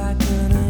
I couldn't